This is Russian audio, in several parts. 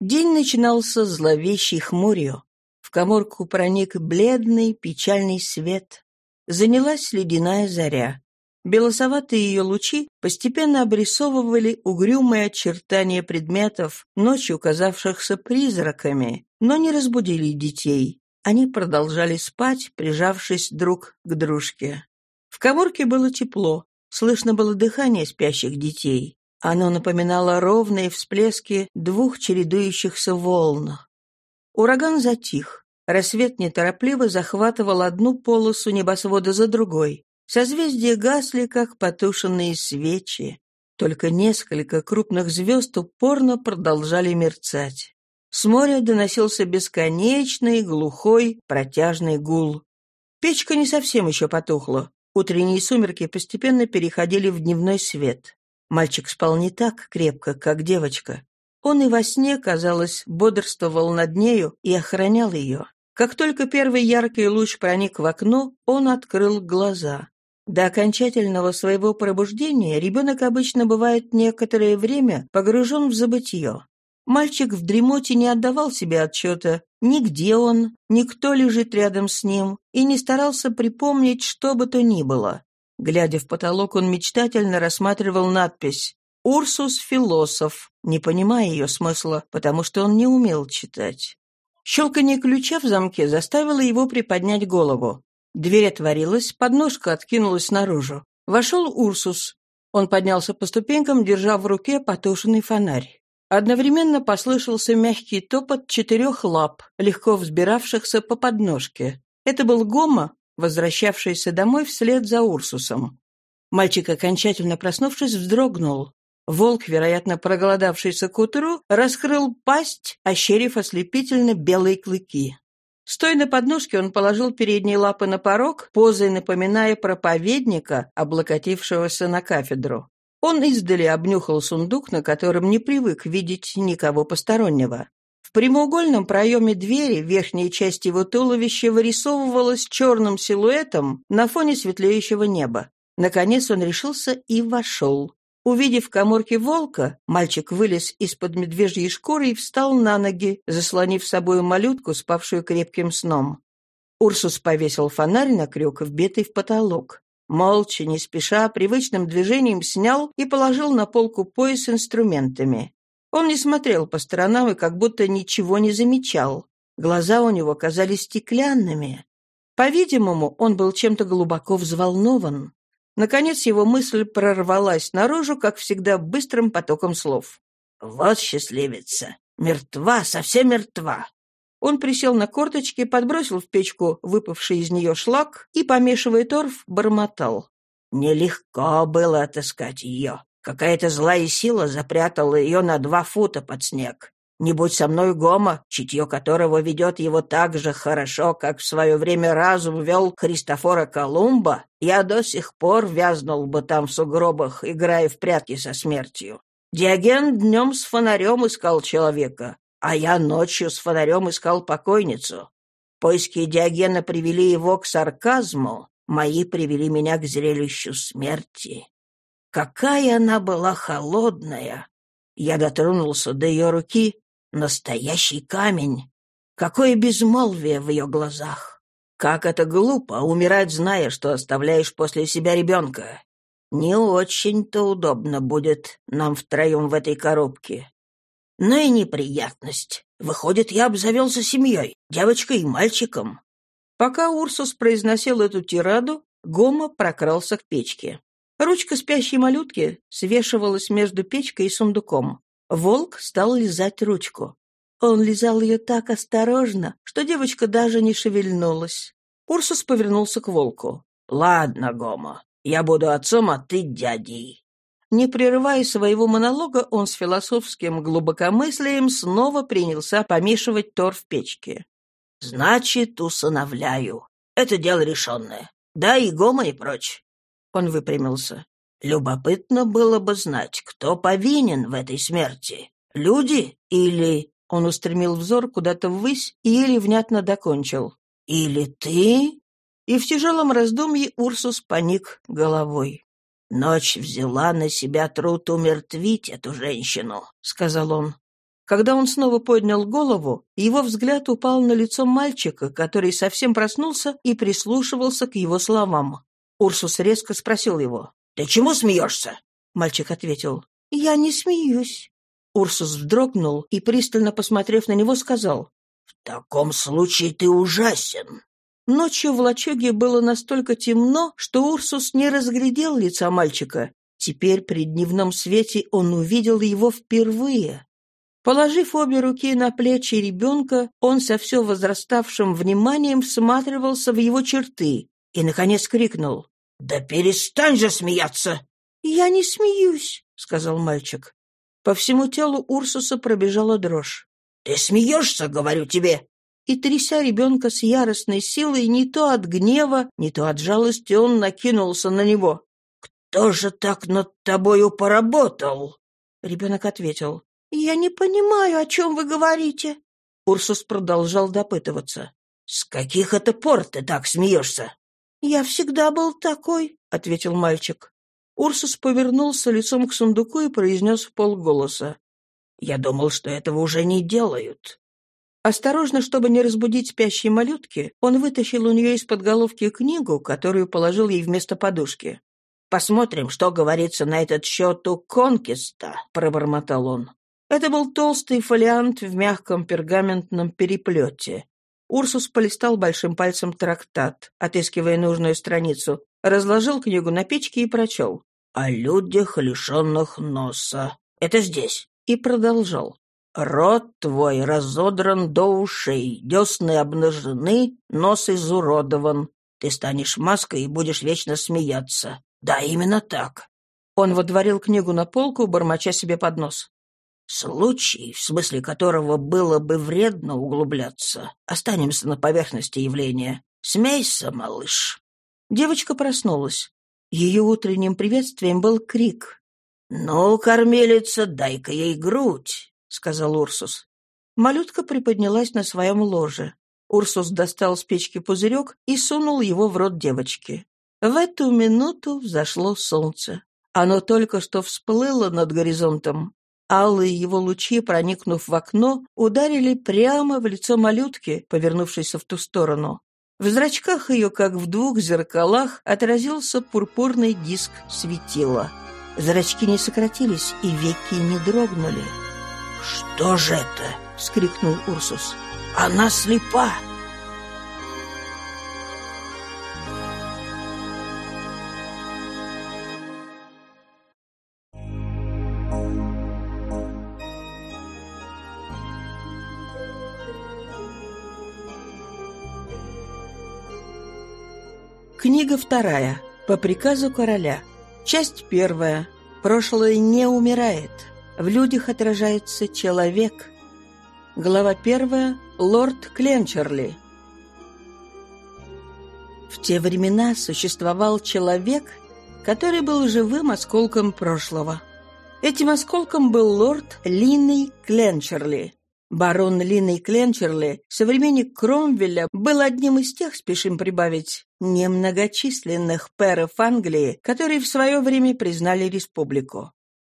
День начинался зловещей хмурью. В коморку проник бледный, печальный свет. Занялась ледяная заря. Белосоватые ее лучи постепенно обрисовывали угрюмые очертания предметов, ночью казавшихся призраками, но не разбудили детей. Они продолжали спать, прижавшись друг к дружке. В коморке было тепло, слышно было дыхание спящих детей. Оно напоминало ровные всплески двух чередующихся волн. Ураган затих. Рассвет неторопливо захватывал одну полосу небосвода за другой. Созвездия гасли, как потушенные свечи. Только несколько крупных звезд упорно продолжали мерцать. С моря доносился бесконечный, глухой, протяжный гул. Печка не совсем еще потухла. Утренние сумерки постепенно переходили в дневной свет. Мальчик спал не так крепко, как девочка. Он и во сне, казалось, бодрствовал над нею и охранял ее. Как только первый яркий луч проник в окно, он открыл глаза. До окончательного своего пробуждения ребенок обычно бывает некоторое время погружен в забытье. Мальчик в дремоте не отдавал себе отчета, ни где он, ни кто лежит рядом с ним, и не старался припомнить что бы то ни было. Глядя в потолок, он мечтательно рассматривал надпись «Урсус философ», не понимая ее смысла, потому что он не умел читать. Щелканье ключа в замке заставило его приподнять голову. Дверь отворилась, подножка откинулась наружу. Вошел Урсус. Он поднялся по ступенькам, держа в руке потушенный фонарь. Одновременно послышался мягкий топот четырех лап, легко взбиравшихся по подножке. Это был Гома, возвращавшийся домой вслед за Урсусом. Мальчик, окончательно проснувшись, вздрогнул. Волк, вероятно, проголодавшийся к утру, раскрыл пасть, ощерив ослепительно белые клыки. Стоя на подножке, он положил передние лапы на порог, позой напоминая проповедника, облокотившегося на кафедру. Он издали обнюхал сундук, на котором не привык видеть никого постороннего. В прямоугольном проеме двери верхняя часть его туловища вырисовывалась черным силуэтом на фоне светлеющего неба. Наконец он решился и вошел. Увидев в коморке волка, мальчик вылез из-под медвежьей шкуры и встал на ноги, заслонив собою малютку, спавшую крепким сном. Урсус повесил фонарь на крюк, вбитый в потолок. Молча, не спеша, привычным движением снял и положил на полку пояс инструментами. Он не смотрел по сторонам и как будто ничего не замечал. Глаза у него казались стеклянными. По-видимому, он был чем-то глубоко взволнован. Наконец его мысль прорвалась наружу, как всегда, быстрым потоком слов. «Вот счастливица! Мертва, совсем мертва! Он присел на корточки, подбросил в печку выпавший из нее шлак и, помешивая торф, бормотал. Нелегко было отыскать ее. Какая-то злая сила запрятала ее на два фута под снег. Не будь со мной Гома, чутье которого ведет его так же хорошо, как в свое время разум вел Христофора Колумба, я до сих пор вязнул бы там в сугробах, играя в прятки со смертью. Диоген днем с фонарем искал человека, а я ночью с фонарем искал покойницу. Поиски Диогена привели его к сарказму, мои привели меня к зрелищу смерти. Какая она была холодная! Я дотронулся до ее руки. Настоящий камень. Какое безмолвие в ее глазах! Как это глупо, умирать, зная, что оставляешь после себя ребенка. Не очень-то удобно будет нам втроем в этой коробке. Но и неприятность. Выходит, я обзавелся семьей, девочкой и мальчиком. Пока Урсус произносил эту тираду, Гома прокрался к печке. Ручка спящей малютки свешивалась между печкой и сундуком. Волк стал лизать ручку. Он лизал ее так осторожно, что девочка даже не шевельнулась. Урсус повернулся к волку. «Ладно, Гома, я буду отцом, а ты дядей. Не прерывая своего монолога, он с философским глубокомыслием снова принялся помешивать тор в печке. «Значит, усыновляю. Это дело решенное. Да, и гома, и прочь». Он выпрямился. «Любопытно было бы знать, кто повинен в этой смерти. Люди или...» Он устремил взор куда-то ввысь и еле внятно докончил. «Или ты?» И в тяжелом раздумье Урсус поник головой. «Ночь взяла на себя труд умертвить эту женщину», — сказал он. Когда он снова поднял голову, его взгляд упал на лицо мальчика, который совсем проснулся и прислушивался к его словам. Урсус резко спросил его. «Ты чему смеешься?» Мальчик ответил. «Я не смеюсь». Урсус вздрогнул и, пристально посмотрев на него, сказал. «В таком случае ты ужасен». Ночью в лачуге было настолько темно, что Урсус не разглядел лица мальчика. Теперь при дневном свете он увидел его впервые. Положив обе руки на плечи ребенка, он со все возраставшим вниманием всматривался в его черты и, наконец, крикнул. «Да перестань же смеяться!» «Я не смеюсь», — сказал мальчик. По всему телу Урсуса пробежала дрожь. «Ты смеешься, говорю тебе!» И, тряся ребенка с яростной силой, не то от гнева, не то от жалости, он накинулся на него. «Кто же так над тобою поработал?» Ребенок ответил. «Я не понимаю, о чем вы говорите». Урсус продолжал допытываться. «С каких это пор ты так смеешься?» «Я всегда был такой», — ответил мальчик. Урсус повернулся лицом к сундуку и произнес в полголоса. «Я думал, что этого уже не делают. Осторожно, чтобы не разбудить спящие малютки, он вытащил у нее из-под головки книгу, которую положил ей вместо подушки. «Посмотрим, что говорится на этот счет у Конкиста», — пробормотал он. Это был толстый фолиант в мягком пергаментном переплете. Урсус полистал большим пальцем трактат, отыскивая нужную страницу, разложил книгу на печке и прочел. «О людях, лишенных носа. Это здесь». И продолжал. Рот твой разодран до ушей, десны обнажены, нос изуродован. Ты станешь маской и будешь вечно смеяться. Да, именно так. Он водворил книгу на полку, бормоча себе под нос. Случай, в смысле которого было бы вредно углубляться. Останемся на поверхности явления. Смейся, малыш. Девочка проснулась. Ее утренним приветствием был крик. «Ну, кормилица, дай-ка ей грудь!» — сказал Урсус. Малютка приподнялась на своем ложе. Урсус достал с печки пузырек и сунул его в рот девочки. В эту минуту взошло солнце. Оно только что всплыло над горизонтом. Алые его лучи, проникнув в окно, ударили прямо в лицо малютки, повернувшейся в ту сторону. В зрачках ее, как в двух зеркалах, отразился пурпурный диск светила. Зрачки не сократились, и веки не дрогнули. «Что же это?» — вскрикнул Урсус. «Она слепа!» Книга вторая. По приказу короля. Часть первая. Прошлое не умирает. В людях отражается человек. Глава первая. Лорд Кленчерли. В те времена существовал человек, который был живым осколком прошлого. Этим осколком был лорд Линней Кленчерли. Барон Линней Кленчерли, современник Кромвеля, был одним из тех, спешим прибавить, немногочисленных пэров Англии, которые в свое время признали республику.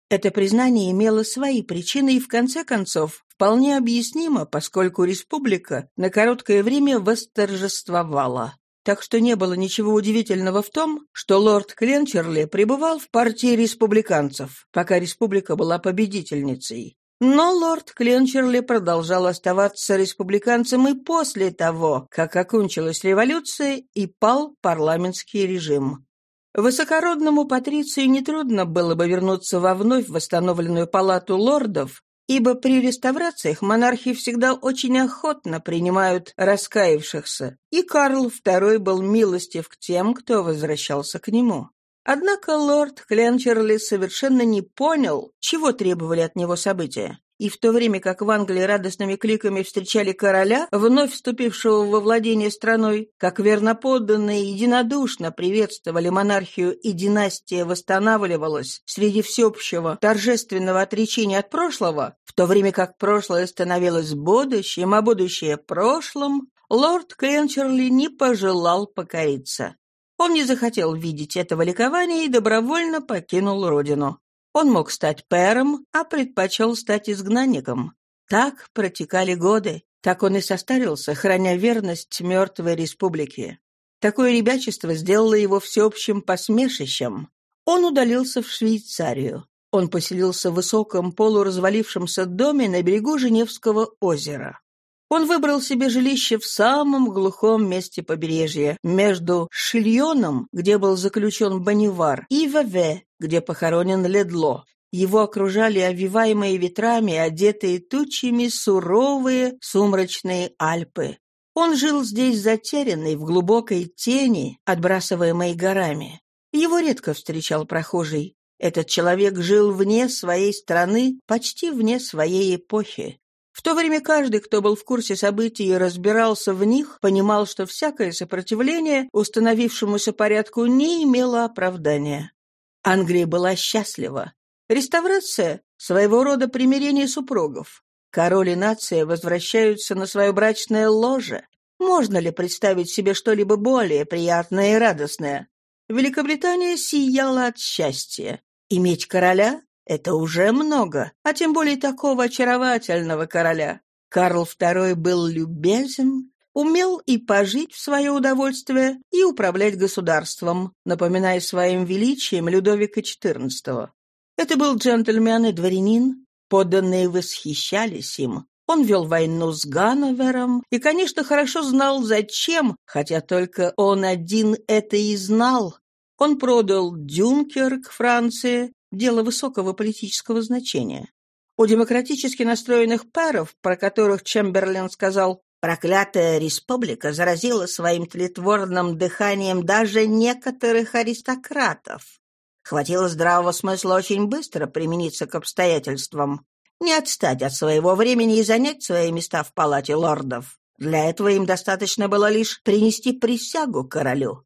Это признание имело свои причины и, в конце концов, вполне объяснимо, поскольку республика на короткое время восторжествовала. Так что не было ничего удивительного в том, что лорд Кленчерли пребывал в партии республиканцев, пока республика была победительницей. Но лорд Кленчерли продолжал оставаться республиканцем и после того, как окончилась революция и пал парламентский режим. Высокородному Патрицию нетрудно было бы вернуться во вновь восстановленную палату лордов, ибо при реставрациях монархи всегда очень охотно принимают раскаявшихся, и Карл II был милостив к тем, кто возвращался к нему. Однако лорд Кленчерли совершенно не понял, чего требовали от него события. И в то время как в Англии радостными кликами встречали короля, вновь вступившего во владение страной, как верноподданные единодушно приветствовали монархию и династия восстанавливалась среди всеобщего торжественного отречения от прошлого, в то время как прошлое становилось будущим, а будущее прошлым, лорд Кленчерли не пожелал покориться. Он не захотел видеть этого ликования и добровольно покинул родину. Он мог стать пэром, а предпочел стать изгнанником. Так протекали годы. Так он и состарился, храня верность мертвой республике. Такое ребячество сделало его всеобщим посмешищем. Он удалился в Швейцарию. Он поселился в высоком полуразвалившемся доме на берегу Женевского озера. Он выбрал себе жилище в самом глухом месте побережья, между Шильоном, где был заключен Бонивар, и Ваве, где похоронен Ледло. Его окружали овиваемые ветрами, одетые тучами суровые сумрачные Альпы. Он жил здесь затерянный, в глубокой тени, отбрасываемой горами. Его редко встречал прохожий. Этот человек жил вне своей страны, почти вне своей эпохи. В то время каждый, кто был в курсе событий и разбирался в них, понимал, что всякое сопротивление установившемуся порядку не имело оправдания. Англия была счастлива. Реставрация – своего рода примирение супругов. Король и нация возвращаются на свое брачное ложе. Можно ли представить себе что-либо более приятное и радостное? Великобритания сияла от счастья. Иметь короля это уже много, а тем более такого очаровательного короля. Карл II был любезен, умел и пожить в свое удовольствие, и управлять государством, напоминая своим величием Людовика XIV. Это был джентльмен и дворянин, подданные восхищались им. Он вел войну с Ганновером и, конечно, хорошо знал, зачем, хотя только он один это и знал. Он продал Дюнкерк Франции, дело высокого политического значения. У демократически настроенных паров, про которых Чемберлен сказал «Проклятая республика заразила своим тлетворным дыханием даже некоторых аристократов». Хватило здравого смысла очень быстро примениться к обстоятельствам, не отстать от своего времени и занять свои места в палате лордов. Для этого им достаточно было лишь принести присягу королю.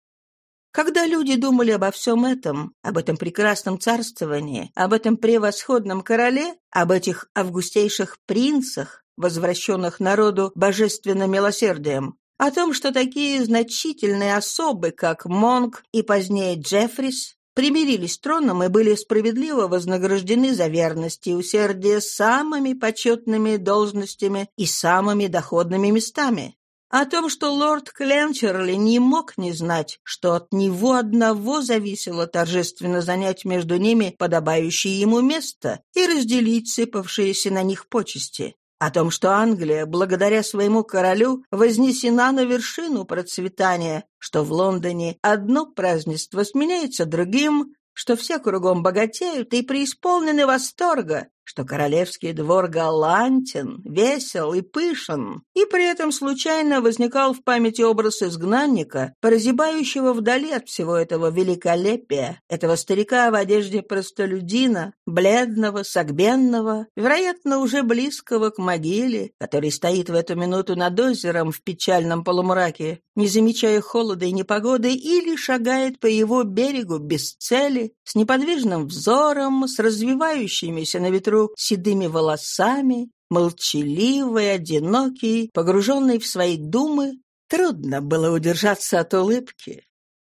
Когда люди думали обо всем этом, об этом прекрасном царствовании, об этом превосходном короле, об этих августейших принцах, возвращенных народу божественным милосердием, о том, что такие значительные особы, как Монк и позднее Джеффрис, примирились с троном и были справедливо вознаграждены за верность и усердие самыми почетными должностями и самыми доходными местами. О том, что лорд Кленчерли не мог не знать, что от него одного зависело торжественно занять между ними подобающее ему место и разделить сыпавшиеся на них почести. О том, что Англия, благодаря своему королю, вознесена на вершину процветания, что в Лондоне одно празднество сменяется другим, что все кругом богатеют и преисполнены восторга, что королевский двор галантен, весел и пышен, и при этом случайно возникал в памяти образ изгнанника, прозябающего вдали от всего этого великолепия, этого старика в одежде простолюдина, бледного, согбенного, вероятно, уже близкого к могиле, который стоит в эту минуту над озером в печальном полумраке, не замечая холода и непогоды, или шагает по его берегу без цели, с неподвижным взором, с развивающимися на ветру седыми волосами, молчаливый, одинокий, погруженный в свои думы, трудно было удержаться от улыбки.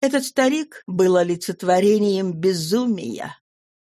Этот старик был олицетворением безумия.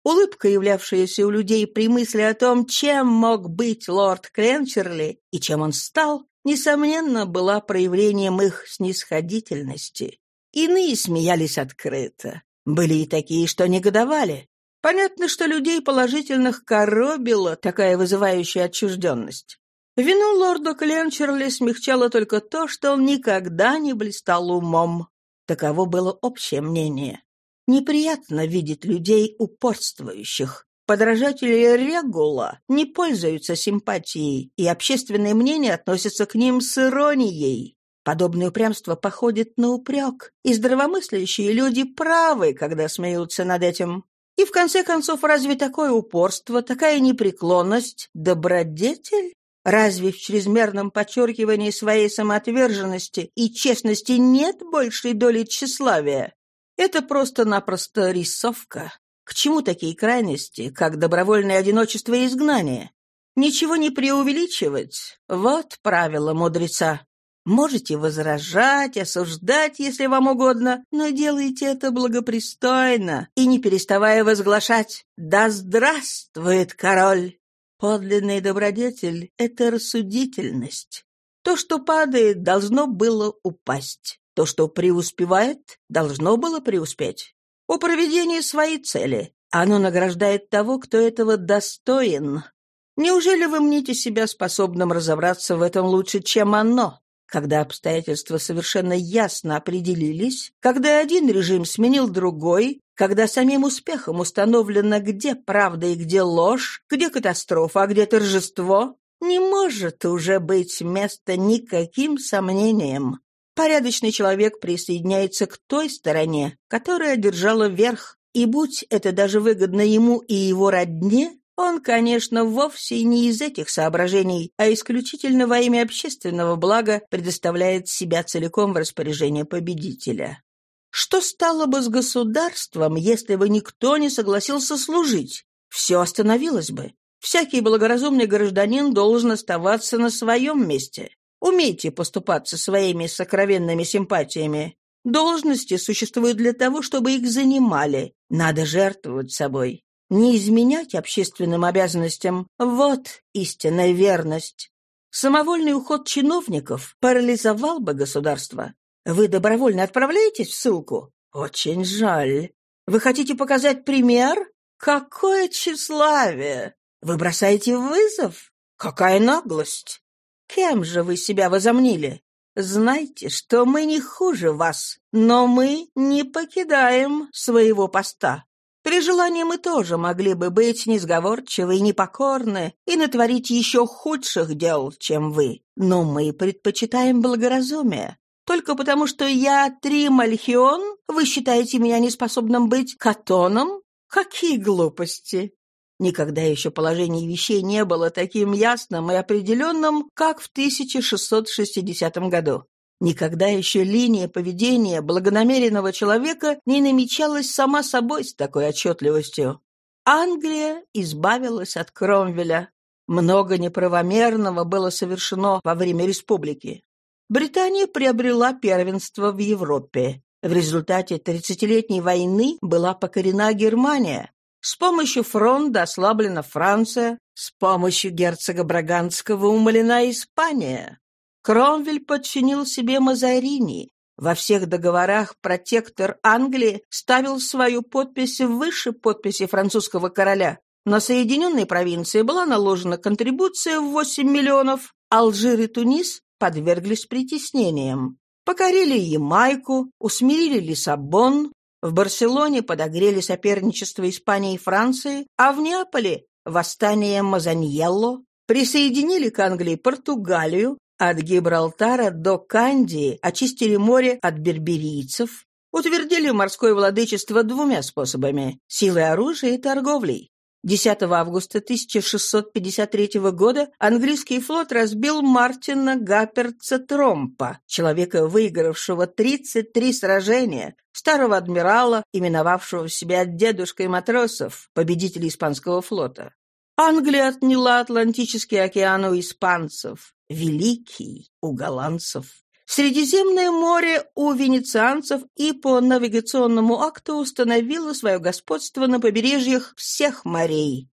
Улыбка, являвшаяся у людей при мысли о том, чем мог быть лорд Кленчерли и чем он стал, несомненно, была проявлением их снисходительности. Иные смеялись открыто. Были и такие, что негодовали. Понятно, что людей положительных коробила такая вызывающая отчужденность. Вину лорда Кленчерли смягчало только то, что он никогда не блистал умом. Таково было общее мнение. Неприятно видеть людей упорствующих. Подражатели Регула не пользуются симпатией, и общественное мнение относится к ним с иронией. Подобное упрямство походит на упрек, и здравомыслящие люди правы, когда смеются над этим. И в конце концов, разве такое упорство, такая непреклонность – добродетель? Разве в чрезмерном подчеркивании своей самоотверженности и честности нет большей доли тщеславия? Это просто-напросто рисовка. К чему такие крайности, как добровольное одиночество и изгнание? Ничего не преувеличивать – вот правило мудреца. Можете возражать, осуждать, если вам угодно, но делайте это благопристойно и не переставая возглашать «Да здравствует король!» Подлинный добродетель — это рассудительность. То, что падает, должно было упасть. То, что преуспевает, должно было преуспеть. У проведения свои цели. Оно награждает того, кто этого достоин. Неужели вы мните себя способным разобраться в этом лучше, чем оно? Когда обстоятельства совершенно ясно определились, когда один режим сменил другой, когда самим успехом установлено, где правда и где ложь, где катастрофа, а где торжество, не может уже быть места никаким сомнениям. Порядочный человек присоединяется к той стороне, которая держала верх, и будь это даже выгодно ему и его родне, он, конечно, вовсе не из этих соображений, а исключительно во имя общественного блага предоставляет себя целиком в распоряжение победителя. Что стало бы с государством, если бы никто не согласился служить? Все остановилось бы. Всякий благоразумный гражданин должен оставаться на своем месте. Умейте поступаться своими сокровенными симпатиями. Должности существуют для того, чтобы их занимали. Надо жертвовать собой. Не изменять общественным обязанностям – вот истинная верность. Самовольный уход чиновников парализовал бы государство. Вы добровольно отправляетесь в ссылку? Очень жаль. Вы хотите показать пример? Какое тщеславие! Вы бросаете вызов? Какая наглость! Кем же вы себя возомнили? Знайте, что мы не хуже вас, но мы не покидаем своего поста. При желании мы тоже могли бы быть несговорчивы и непокорны и натворить еще худших дел, чем вы. Но мы предпочитаем благоразумие. Только потому, что я Тримальхион, вы считаете меня неспособным быть катоном? Какие глупости! Никогда еще положение вещей не было таким ясным и определенным, как в 1660 году. Никогда еще линия поведения благонамеренного человека не намечалась сама собой с такой отчетливостью. Англия избавилась от Кромвеля. Много неправомерного было совершено во время республики. Британия приобрела первенство в Европе. В результате тридцатилетней войны была покорена Германия. С помощью фронта ослаблена Франция, с помощью герцога Браганского умолена Испания. Кромвель подчинил себе Мазарини. Во всех договорах протектор Англии ставил свою подпись выше подписи французского короля. На Соединенные провинции была наложена контрибуция в 8 миллионов, Алжир и Тунис подверглись притеснениям. Покорили Ямайку, усмирили Лиссабон, в Барселоне подогрели соперничество Испании и Франции, а в Неаполе – восстание Мазаньелло, присоединили к Англии Португалию, от Гибралтара до Кандии очистили море от берберийцев, утвердили морское владычество двумя способами – силой оружия и торговлей. 10 августа 1653 года английский флот разбил Мартина Гапперца Тромпа, человека, выигравшего 33 сражения, старого адмирала, именовавшего себя дедушкой матросов, победителя испанского флота. Англия отняла Атлантический океан у испанцев, Великий у голландцев, Средиземное море у венецианцев и по навигационному акту установило свое господство на побережьях всех морей.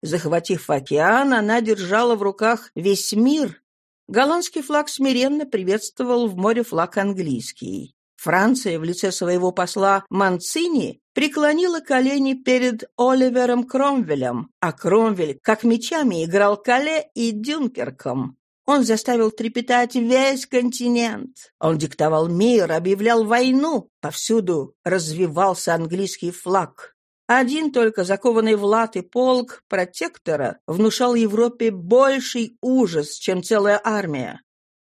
Захватив океан, она держала в руках весь мир. Голландский флаг смиренно приветствовал в море флаг английский. Франция в лице своего посла Манцини преклонила колени перед Оливером Кромвелем, а Кромвель как мечами играл Кале и Дюнкерком. Он заставил трепетать весь континент. Он диктовал мир, объявлял войну. Повсюду развивался английский флаг. Один только закованный в латы полк протектора внушал Европе больший ужас, чем целая армия.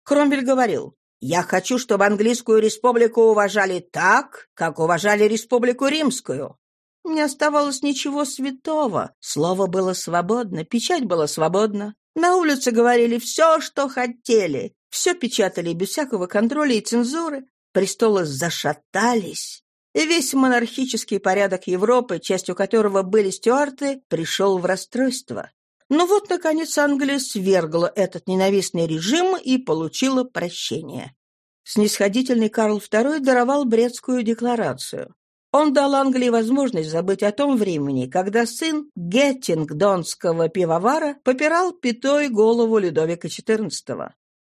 Кромвель говорил, я хочу, чтобы английскую республику уважали так, как уважали республику римскую. Не оставалось ничего святого. Слово было свободно, печать была свободна. На улице говорили все, что хотели. Все печатали без всякого контроля и цензуры. Престолы зашатались. И весь монархический порядок Европы, частью которого были стюарты, пришел в расстройство. Но вот, наконец, Англия свергла этот ненавистный режим и получила прощение. Снисходительный Карл II даровал Брестскую декларацию. Он дал Англии возможность забыть о том времени, когда сын геттингдонского пивовара попирал пятой голову Людовика XIV.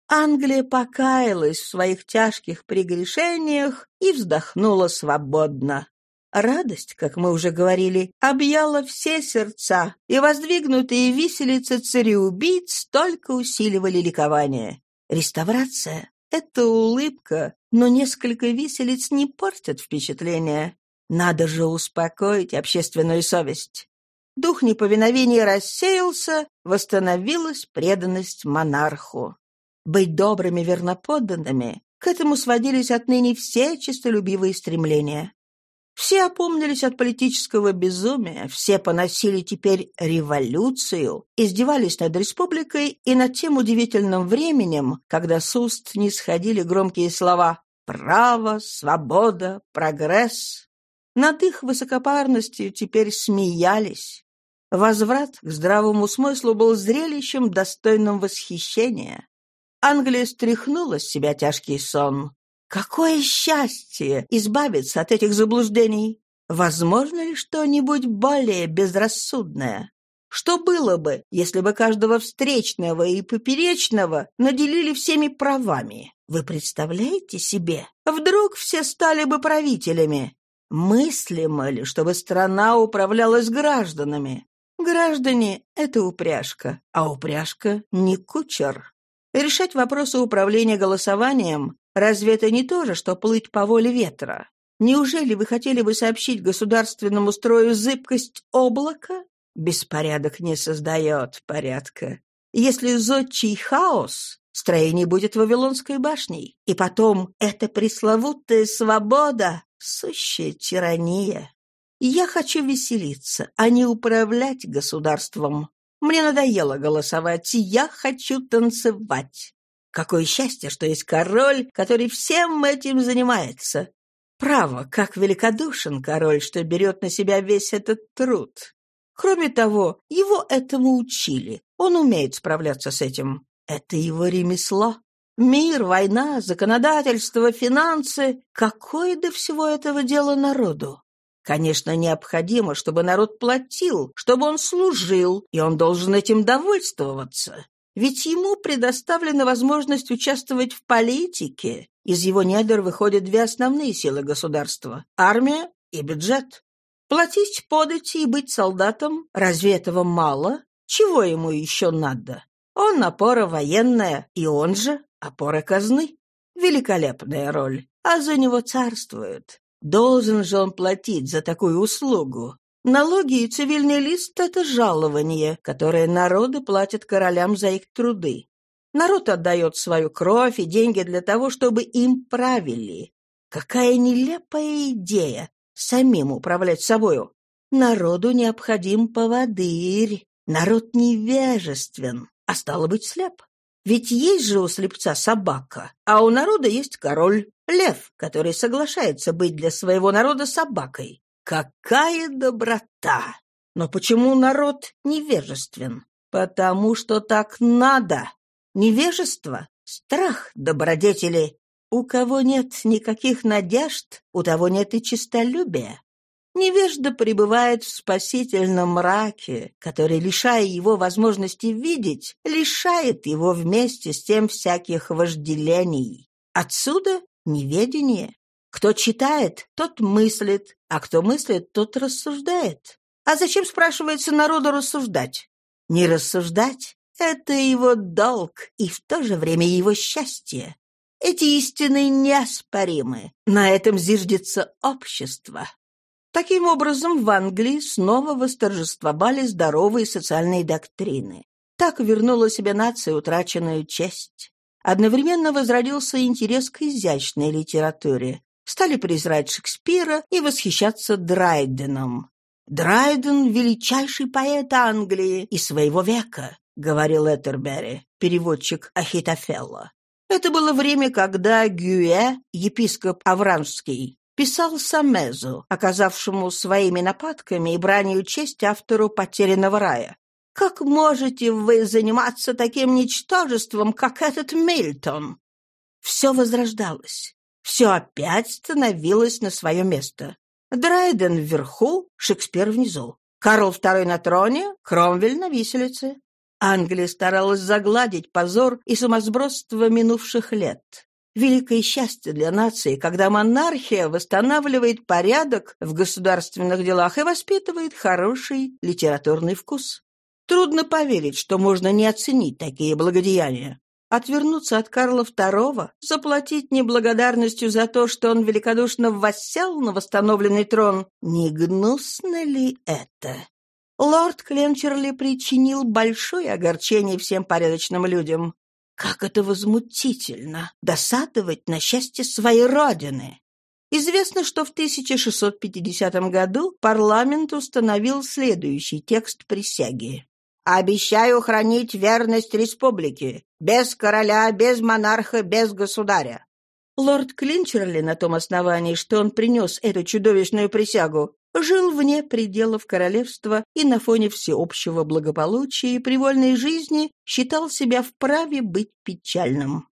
Англия покаялась в своих тяжких прегрешениях и вздохнула свободно. Радость, как мы уже говорили, объяла все сердца, и воздвигнутые виселицы цареубийц только усиливали ликование. Реставрация — это улыбка, но несколько виселиц не портят впечатление. Надо же успокоить общественную совесть. Дух неповиновения рассеялся, восстановилась преданность монарху. Быть добрыми верноподданными — к этому сводились отныне все честолюбивые стремления. Все опомнились от политического безумия, все поносили теперь революцию, издевались над республикой и над тем удивительным временем, когда с уст не сходили громкие слова «право», «свобода», «прогресс». Над их высокопарностью теперь смеялись. Возврат к здравому смыслу был зрелищем, достойным восхищения. Англия стряхнула с себя тяжкий сон. Какое счастье избавиться от этих заблуждений! Возможно ли что-нибудь более безрассудное? Что было бы, если бы каждого встречного и поперечного наделили всеми правами? Вы представляете себе? Вдруг все стали бы правителями? Мыслимо ли, чтобы страна управлялась гражданами? Граждане — это упряжка, а упряжка — не кучер. Решать вопросы управления голосованием — разве это не то же, что плыть по воле ветра? Неужели вы хотели бы сообщить государственному строю зыбкость облака? Беспорядок не создает порядка. Если зодчий хаос, строение будет Вавилонской башней. И потом, эта пресловутая свобода Сущая тирания. Я хочу веселиться, а не управлять государством. Мне надоело голосовать, я хочу танцевать. Какое счастье, что есть король, который всем этим занимается. Право, как великодушен король, что берет на себя весь этот труд. Кроме того, его этому учили. Он умеет справляться с этим. Это его ремесло. Мир, война, законодательство, финансы. Какое до всего этого дела народу? Конечно, необходимо, чтобы народ платил, чтобы он служил, и он должен этим довольствоваться. Ведь ему предоставлена возможность участвовать в политике. Из его недр выходят две основные силы государства – армия и бюджет. Платить подати и быть солдатом – разве этого мало? Чего ему еще надо? Он опора военная, и он же опора казны. Великолепная роль, а за него царствует. Должен же он платить за такую услугу. Налоги и цивильный лист — это жалование, которое народы платят королям за их труды. Народ отдает свою кровь и деньги для того, чтобы им правили. Какая нелепая идея — самим управлять собою. Народу необходим поводырь. Народ невежествен, а стало быть слеп. Ведь есть же у слепца собака, а у народа есть король, лев, который соглашается быть для своего народа собакой. Какая доброта! Но почему народ невежествен? Потому что так надо. Невежество — страх добродетели. У кого нет никаких надежд, у того нет и честолюбия. Невежда пребывает в спасительном мраке, который, лишая его возможности видеть, лишает его вместе с тем всяких вожделений. Отсюда неведение. Кто читает, тот мыслит, а кто мыслит, тот рассуждает. А зачем, спрашивается, народу рассуждать? Не рассуждать — это его долг и в то же время его счастье. Эти истины неоспоримы. На этом зиждется общество. Таким образом, в Англии снова восторжествовали здоровые социальные доктрины. Так вернула себе нация утраченную честь. Одновременно возродился интерес к изящной литературе. Стали презирать Шекспира и восхищаться Драйденом. «Драйден — величайший поэт Англии и своего века», — говорил Этербери, переводчик Ахитофелло. Это было время, когда Гюэ, епископ Авранжский, писал Самезу, оказавшему своими нападками и бранью честь автору «Потерянного рая». «Как можете вы заниматься таким ничтожеством, как этот Мильтон?» Все возрождалось. Все опять становилось на свое место. Драйден вверху, Шекспир внизу. Карл II на троне, Кромвель на виселице. Англия старалась загладить позор и сумасбродство минувших лет. Великое счастье для нации, когда монархия восстанавливает порядок в государственных делах и воспитывает хороший литературный вкус. Трудно поверить, что можно не оценить такие благодеяния. Отвернуться от Карла II, заплатить неблагодарностью за то, что он великодушно воссел на восстановленный трон, не гнусно ли это? Лорд Кленчерли причинил большое огорчение всем порядочным людям. Как это возмутительно — досадовать на счастье своей родины! Известно, что в 1650 году парламент установил следующий текст присяги. «Обещаю хранить верность республике, без короля, без монарха, без государя». Лорд Клинчерли на том основании, что он принес эту чудовищную присягу, жил вне пределов королевства и на фоне всеобщего благополучия и привольной жизни считал себя вправе быть печальным.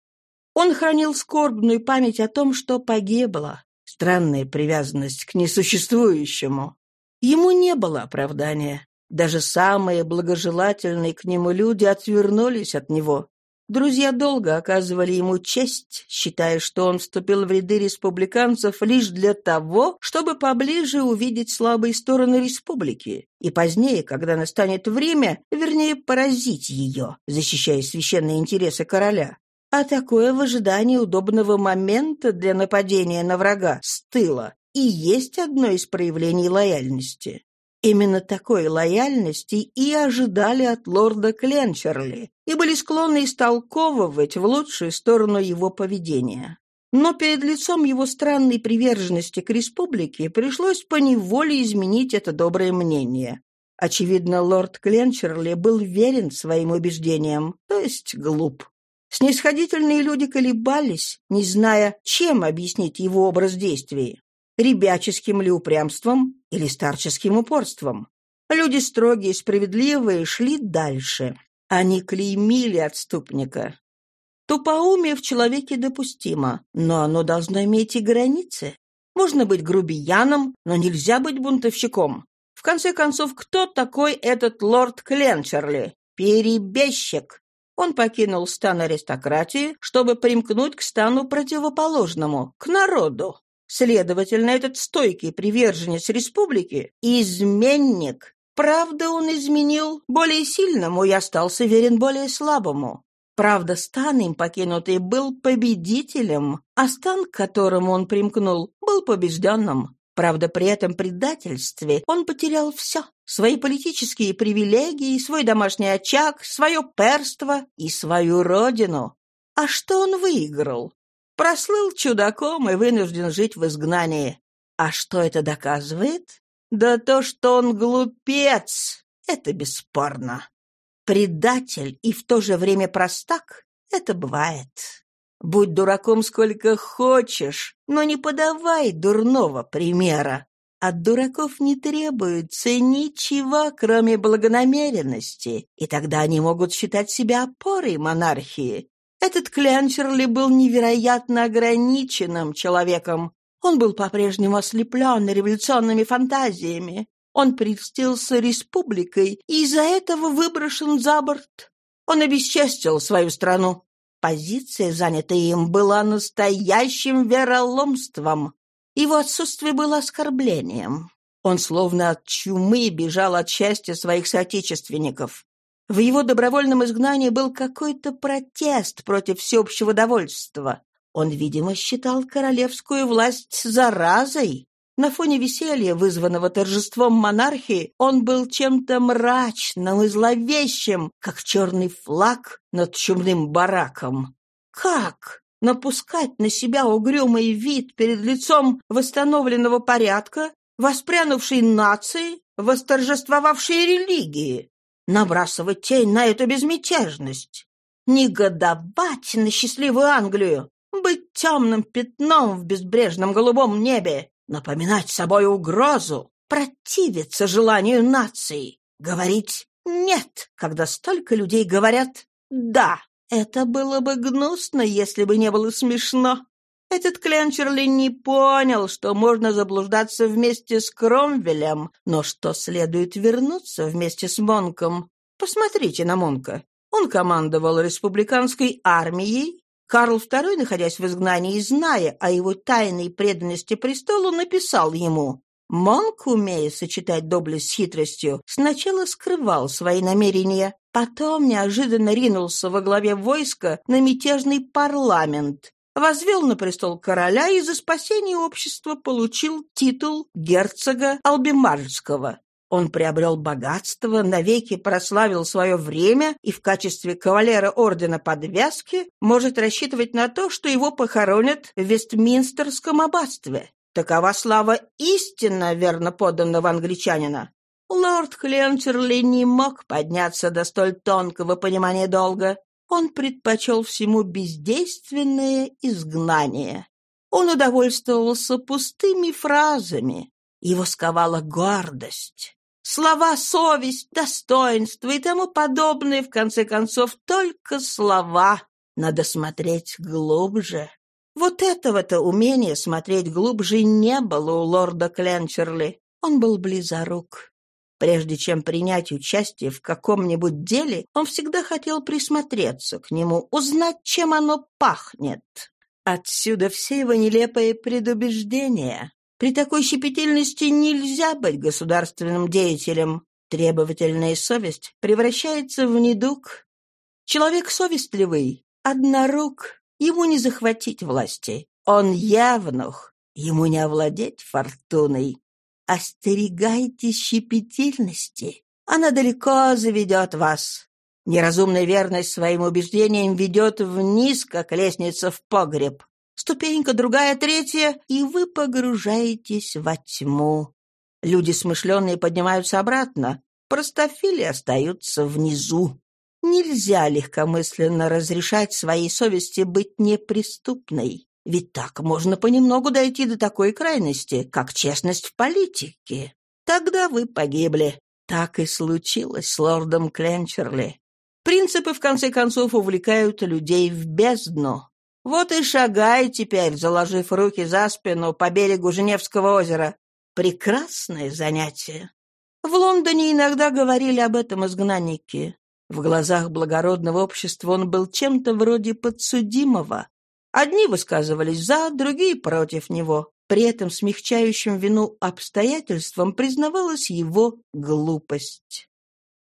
Он хранил скорбную память о том, что погибло, странная привязанность к несуществующему. Ему не было оправдания. Даже самые благожелательные к нему люди отвернулись от него. Друзья долго оказывали ему честь, считая, что он вступил в ряды республиканцев лишь для того, чтобы поближе увидеть слабые стороны республики, и позднее, когда настанет время, вернее, поразить ее, защищая священные интересы короля. А такое в ожидании удобного момента для нападения на врага с тыла и есть одно из проявлений лояльности. Именно такой лояльности и ожидали от лорда Кленчерли и были склонны истолковывать в лучшую сторону его поведения. Но перед лицом его странной приверженности к республике пришлось поневоле изменить это доброе мнение. Очевидно, лорд Кленчерли был верен своим убеждениям, то есть глуп. Снисходительные люди колебались, не зная, чем объяснить его образ действий ребяческим ли упрямством или старческим упорством. Люди строгие и справедливые шли дальше. Они клеймили отступника. Тупоумие в человеке допустимо, но оно должно иметь и границы. Можно быть грубияном, но нельзя быть бунтовщиком. В конце концов, кто такой этот лорд Кленчерли? Перебежчик. Он покинул стан аристократии, чтобы примкнуть к стану противоположному, к народу. Следовательно, этот стойкий приверженец республики — изменник. Правда, он изменил более сильному и остался верен более слабому. Правда, стан им покинутый был победителем, а стан, к которому он примкнул, был побежденным. Правда, при этом предательстве он потерял все — свои политические привилегии, свой домашний очаг, свое перство и свою родину. А что он выиграл? Прослыл чудаком и вынужден жить в изгнании. А что это доказывает? Да то, что он глупец. Это бесспорно. Предатель и в то же время простак — это бывает. Будь дураком сколько хочешь, но не подавай дурного примера. От дураков не требуется ничего, кроме благонамеренности, и тогда они могут считать себя опорой монархии, этот Кленчерли был невероятно ограниченным человеком. Он был по-прежнему ослеплен революционными фантазиями. Он прельстился республикой и из-за этого выброшен за борт. Он обесчестил свою страну. Позиция, занятая им, была настоящим вероломством. Его отсутствие было оскорблением. Он словно от чумы бежал от счастья своих соотечественников. В его добровольном изгнании был какой-то протест против всеобщего довольства. Он, видимо, считал королевскую власть заразой. На фоне веселья, вызванного торжеством монархии, он был чем-то мрачным и зловещим, как черный флаг над чумным бараком. Как напускать на себя угрюмый вид перед лицом восстановленного порядка, воспрянувшей нации, восторжествовавшей религии? набрасывать тень на эту безмятежность, негодовать на счастливую Англию, быть темным пятном в безбрежном голубом небе, напоминать собой угрозу, противиться желанию нации, говорить «нет», когда столько людей говорят «да». Это было бы гнусно, если бы не было смешно. Этот Кленчерли не понял, что можно заблуждаться вместе с Кромвелем, но что следует вернуться вместе с Монком. Посмотрите на Монка. Он командовал республиканской армией. Карл II, находясь в изгнании, зная о его тайной преданности престолу, написал ему Монк, умея сочетать доблесть с хитростью, сначала скрывал свои намерения, потом неожиданно ринулся во главе войска на мятежный парламент, возвел на престол короля и за спасение общества получил титул герцога Албимарского. Он приобрел богатство, навеки прославил свое время и в качестве кавалера ордена подвязки может рассчитывать на то, что его похоронят в Вестминстерском аббатстве. Такова слава истинно верно поданного англичанина. Лорд Кленчерли не мог подняться до столь тонкого понимания долга. Он предпочел всему бездейственное изгнание. Он удовольствовался пустыми фразами. Его сковала гордость. Слова «совесть», «достоинство» и тому подобное, в конце концов, только слова. Надо смотреть глубже. Вот этого-то умения смотреть глубже не было у лорда Кленчерли. Он был близорук. Прежде чем принять участие в каком-нибудь деле, он всегда хотел присмотреться к нему, узнать, чем оно пахнет. Отсюда все его нелепые предубеждения. При такой щепетильности нельзя быть государственным деятелем. Требовательная совесть превращается в недуг. Человек совестливый, однорук, ему не захватить власти. Он явнух, ему не овладеть фортуной. Остерегайтесь щепетильности. Она далеко заведет вас. Неразумная верность своим убеждениям ведет вниз, как лестница в погреб. Ступенька, другая, третья, и вы погружаетесь во тьму. Люди смышленые поднимаются обратно, простофили остаются внизу. Нельзя легкомысленно разрешать своей совести быть неприступной. Ведь так можно понемногу дойти до такой крайности, как честность в политике. Тогда вы погибли. Так и случилось с лордом Кленчерли. Принципы, в конце концов, увлекают людей в бездну. Вот и шагай теперь, заложив руки за спину по берегу Женевского озера. Прекрасное занятие. В Лондоне иногда говорили об этом изгнаннике. В глазах благородного общества он был чем-то вроде подсудимого. Одни высказывались за, другие против него. При этом смягчающим вину обстоятельством признавалась его глупость.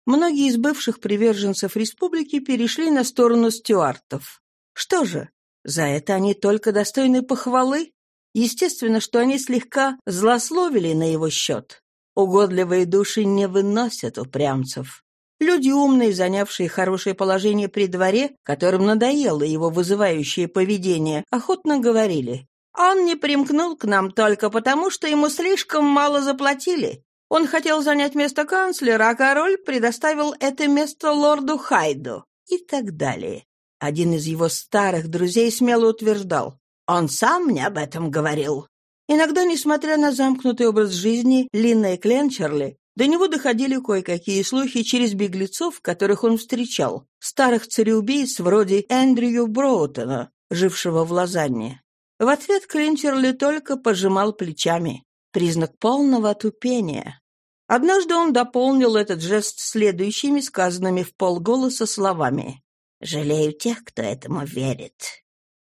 Многие из бывших приверженцев республики перешли на сторону стюартов. Что же, за это они только достойны похвалы? Естественно, что они слегка злословили на его счет. Угодливые души не выносят упрямцев. Люди умные, занявшие хорошее положение при дворе, которым надоело его вызывающее поведение, охотно говорили. «Он не примкнул к нам только потому, что ему слишком мало заплатили. Он хотел занять место канцлера, а король предоставил это место лорду Хайду» и так далее. Один из его старых друзей смело утверждал. «Он сам мне об этом говорил». Иногда, несмотря на замкнутый образ жизни, Линна и Кленчерли до него доходили кое-какие слухи через беглецов, которых он встречал, старых цареубийц вроде Эндрю Броутона, жившего в Лозанне. В ответ Клинчерли только пожимал плечами. Признак полного отупения. Однажды он дополнил этот жест следующими сказанными в полголоса словами. «Жалею тех, кто этому верит».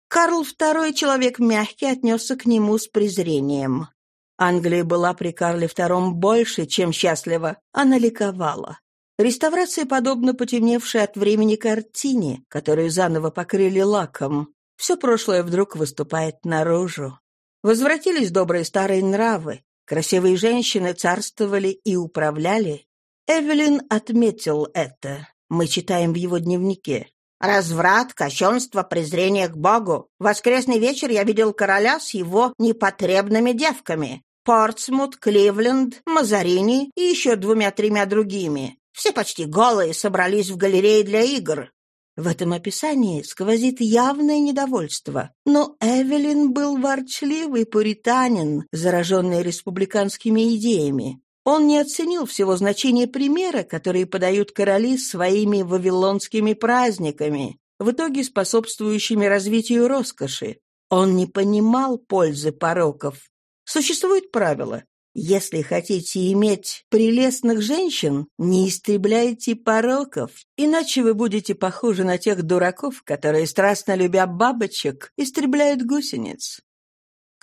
Карл II, человек мягкий, отнесся к нему с презрением. Англия была при Карле II больше, чем счастлива. Она ликовала. Реставрация подобна потемневшей от времени картине, которую заново покрыли лаком. Все прошлое вдруг выступает наружу. Возвратились добрые старые нравы. Красивые женщины царствовали и управляли. Эвелин отметил это. Мы читаем в его дневнике. Разврат, кощунство, презрение к Богу. В воскресный вечер я видел короля с его непотребными девками. Портсмут, Кливленд, Мазарини и еще двумя-тремя другими. Все почти голые собрались в галерее для игр. В этом описании сквозит явное недовольство. Но Эвелин был ворчливый пуританин, зараженный республиканскими идеями. Он не оценил всего значения примера, которые подают короли своими вавилонскими праздниками, в итоге способствующими развитию роскоши. Он не понимал пользы пороков. Существует правило если хотите иметь прелестных женщин, не истребляйте пороков, иначе вы будете похожи на тех дураков, которые, страстно любя бабочек, истребляют гусениц.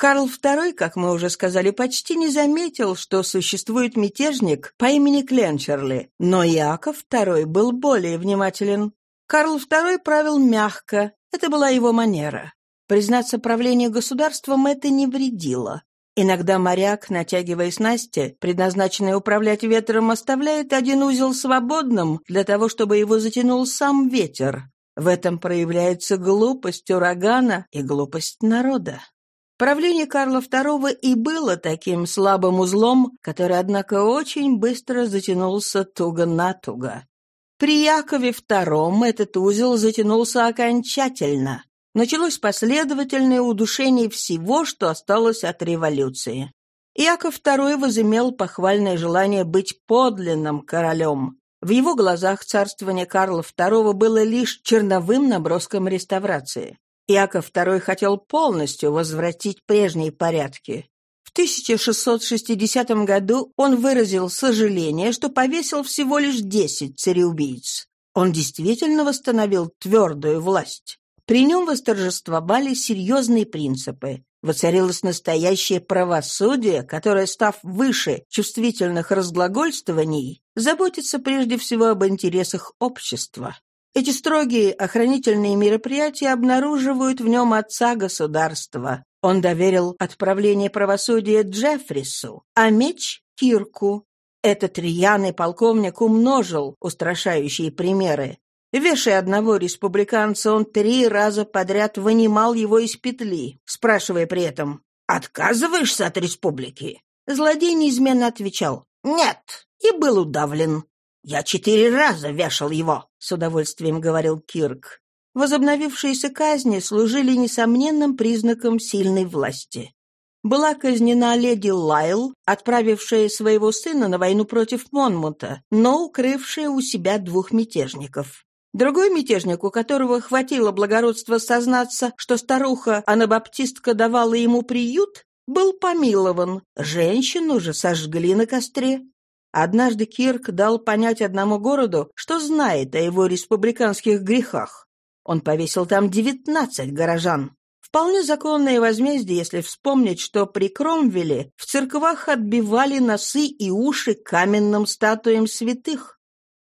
Карл II, как мы уже сказали, почти не заметил, что существует мятежник по имени Кленчерли, но Иаков II был более внимателен. Карл II правил мягко, это была его манера. Признаться, правление государством это не вредило. Иногда моряк, натягивая снасти, предназначенные управлять ветром, оставляет один узел свободным для того, чтобы его затянул сам ветер. В этом проявляется глупость урагана и глупость народа. Правление Карла II и было таким слабым узлом, который, однако, очень быстро затянулся туго-натуго. При Якове II этот узел затянулся окончательно. Началось последовательное удушение всего, что осталось от революции. Яков II возымел похвальное желание быть подлинным королем. В его глазах царствование Карла II было лишь черновым наброском реставрации. Яков II хотел полностью возвратить прежние порядки. В 1660 году он выразил сожаление, что повесил всего лишь 10 цареубийц. Он действительно восстановил твердую власть. При нем восторжествовали серьезные принципы. Воцарилось настоящее правосудие, которое, став выше чувствительных разглагольствований, заботится прежде всего об интересах общества. Эти строгие охранительные мероприятия обнаруживают в нем отца государства. Он доверил отправление правосудия Джеффрису, а меч — Кирку. Этот рьяный полковник умножил устрашающие примеры. Вешая одного республиканца, он три раза подряд вынимал его из петли, спрашивая при этом «Отказываешься от республики?» Злодей неизменно отвечал «Нет» и был удавлен. «Я четыре раза вешал его», — с удовольствием говорил Кирк. Возобновившиеся казни служили несомненным признаком сильной власти. Была казнена леди Лайл, отправившая своего сына на войну против Монмута, но укрывшая у себя двух мятежников. Другой мятежник, у которого хватило благородства сознаться, что старуха Анабаптистка давала ему приют, был помилован. Женщину же сожгли на костре. Однажды Кирк дал понять одному городу, что знает о его республиканских грехах. Он повесил там девятнадцать горожан. Вполне законное возмездие, если вспомнить, что при Кромвеле в церквах отбивали носы и уши каменным статуям святых.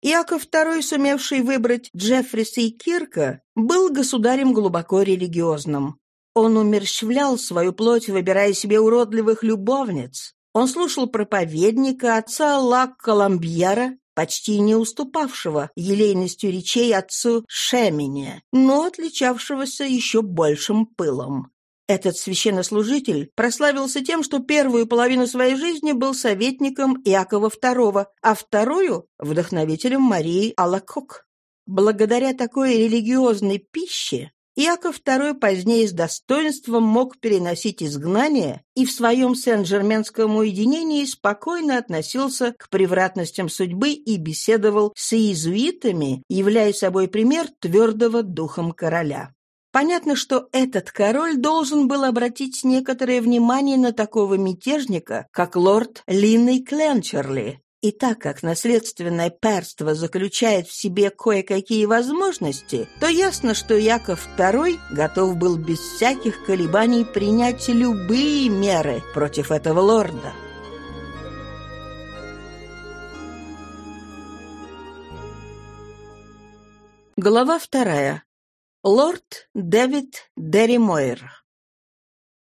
Иаков II, сумевший выбрать Джеффриса и Кирка, был государем глубоко религиозным. Он умерщвлял свою плоть, выбирая себе уродливых любовниц. Он слушал проповедника отца Ла Коломбьера, почти не уступавшего елейностью речей отцу Шемине, но отличавшегося еще большим пылом. Этот священнослужитель прославился тем, что первую половину своей жизни был советником Иакова II, а вторую – вдохновителем Марии Алакок. Благодаря такой религиозной пище Иаков II позднее с достоинством мог переносить изгнание и в своем сен-жерменском уединении спокойно относился к превратностям судьбы и беседовал с иезуитами, являя собой пример твердого духом короля. Понятно, что этот король должен был обратить некоторое внимание на такого мятежника, как лорд Линней Кленчерли. И так как наследственное перство заключает в себе кое-какие возможности, то ясно, что Яков II готов был без всяких колебаний принять любые меры против этого лорда. Глава вторая. Лорд Дэвид Дерри Мойер